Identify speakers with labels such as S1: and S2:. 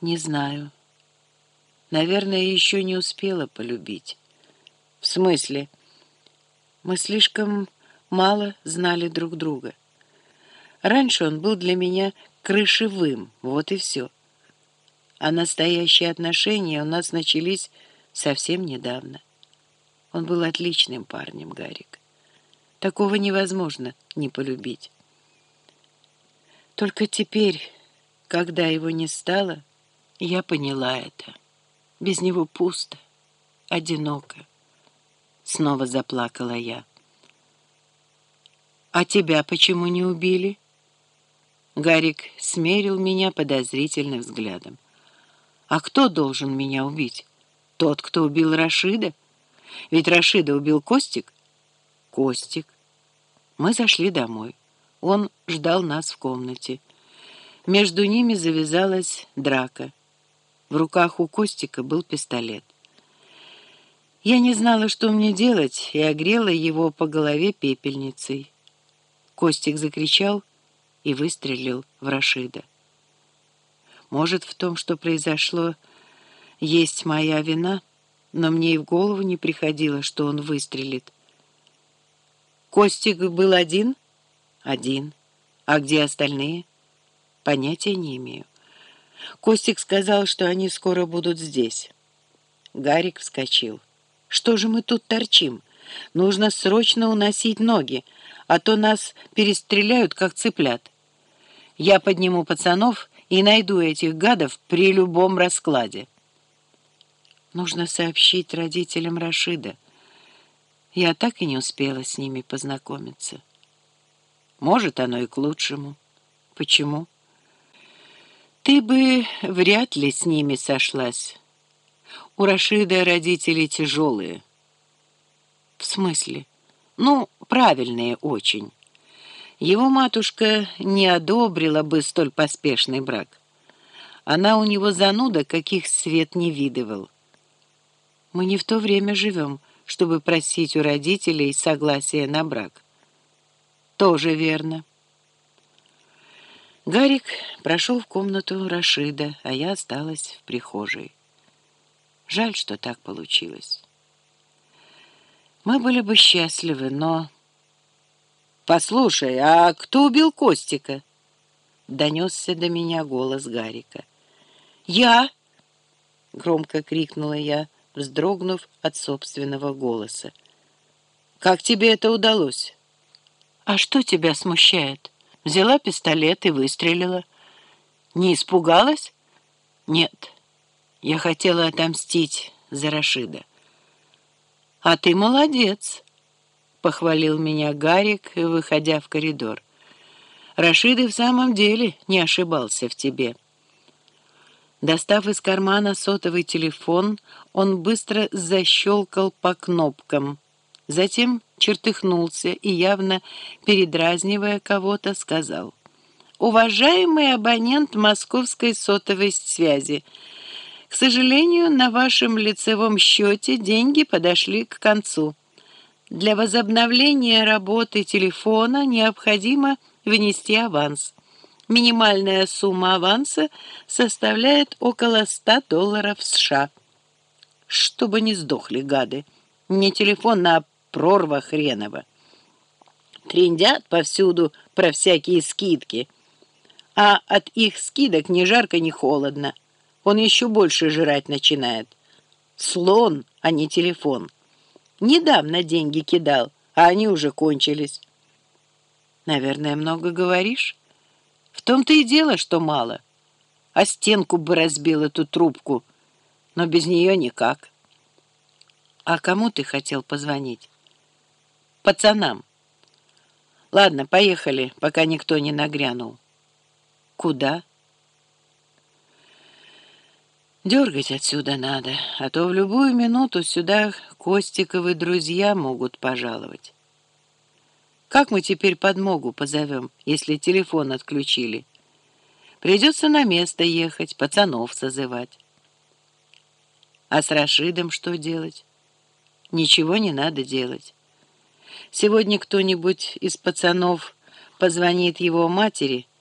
S1: Не знаю. Наверное, еще не успела полюбить. В смысле? Мы слишком мало знали друг друга. Раньше он был для меня крышевым, вот и все. А настоящие отношения у нас начались совсем недавно. Он был отличным парнем, Гарик. Такого невозможно не полюбить. Только теперь, когда его не стало, я поняла это. Без него пусто, одиноко. Снова заплакала я. «А тебя почему не убили?» Гарик смерил меня подозрительным взглядом. «А кто должен меня убить? Тот, кто убил Рашида? Ведь Рашида убил Костик?» «Костик». Мы зашли домой. Он ждал нас в комнате. Между ними завязалась драка. В руках у Костика был пистолет. Я не знала, что мне делать, и огрела его по голове пепельницей. Костик закричал и выстрелил в Рашида. Может, в том, что произошло, есть моя вина, но мне и в голову не приходило, что он выстрелит. Костик был один? Один. А где остальные? Понятия не имею. Костик сказал, что они скоро будут здесь. Гарик вскочил. «Что же мы тут торчим? Нужно срочно уносить ноги, а то нас перестреляют, как цыплят. Я подниму пацанов и найду этих гадов при любом раскладе». Нужно сообщить родителям Рашида. Я так и не успела с ними познакомиться. Может, оно и к лучшему. Почему? Ты бы вряд ли с ними сошлась. У Рашида родители тяжелые. В смысле? Ну, правильные очень. Его матушка не одобрила бы столь поспешный брак. Она у него зануда, каких свет не видывал. Мы не в то время живем, чтобы просить у родителей согласия на брак. Тоже верно. Гарик прошел в комнату Рашида, а я осталась в прихожей. Жаль, что так получилось. Мы были бы счастливы, но... «Послушай, а кто убил Костика?» Донесся до меня голос Гарика. «Я!» — громко крикнула я, вздрогнув от собственного голоса. «Как тебе это удалось?» «А что тебя смущает?» Взяла пистолет и выстрелила. Не испугалась? Нет. Я хотела отомстить за Рашида. А ты молодец, похвалил меня Гарик, выходя в коридор. Рашид и в самом деле не ошибался в тебе. Достав из кармана сотовый телефон, он быстро защелкал по кнопкам. Затем чертыхнулся и, явно передразнивая кого-то, сказал. «Уважаемый абонент московской сотовой связи, к сожалению, на вашем лицевом счете деньги подошли к концу. Для возобновления работы телефона необходимо внести аванс. Минимальная сумма аванса составляет около 100 долларов США. Чтобы не сдохли гады. Не телефон, а прорва хренова. Трендят повсюду про всякие скидки. А от их скидок ни жарко, ни холодно. Он еще больше жрать начинает. Слон, а не телефон. Недавно деньги кидал, а они уже кончились. Наверное, много говоришь? В том-то и дело, что мало. А стенку бы разбил эту трубку, но без нее никак. А кому ты хотел позвонить? Пацанам. Ладно, поехали, пока никто не нагрянул. Куда? Дергать отсюда надо, а то в любую минуту сюда Костиковы друзья могут пожаловать. Как мы теперь подмогу позовем, если телефон отключили? Придется на место ехать, пацанов созывать. А с Рашидом что делать? Ничего не надо делать. Сегодня кто-нибудь из пацанов позвонит его матери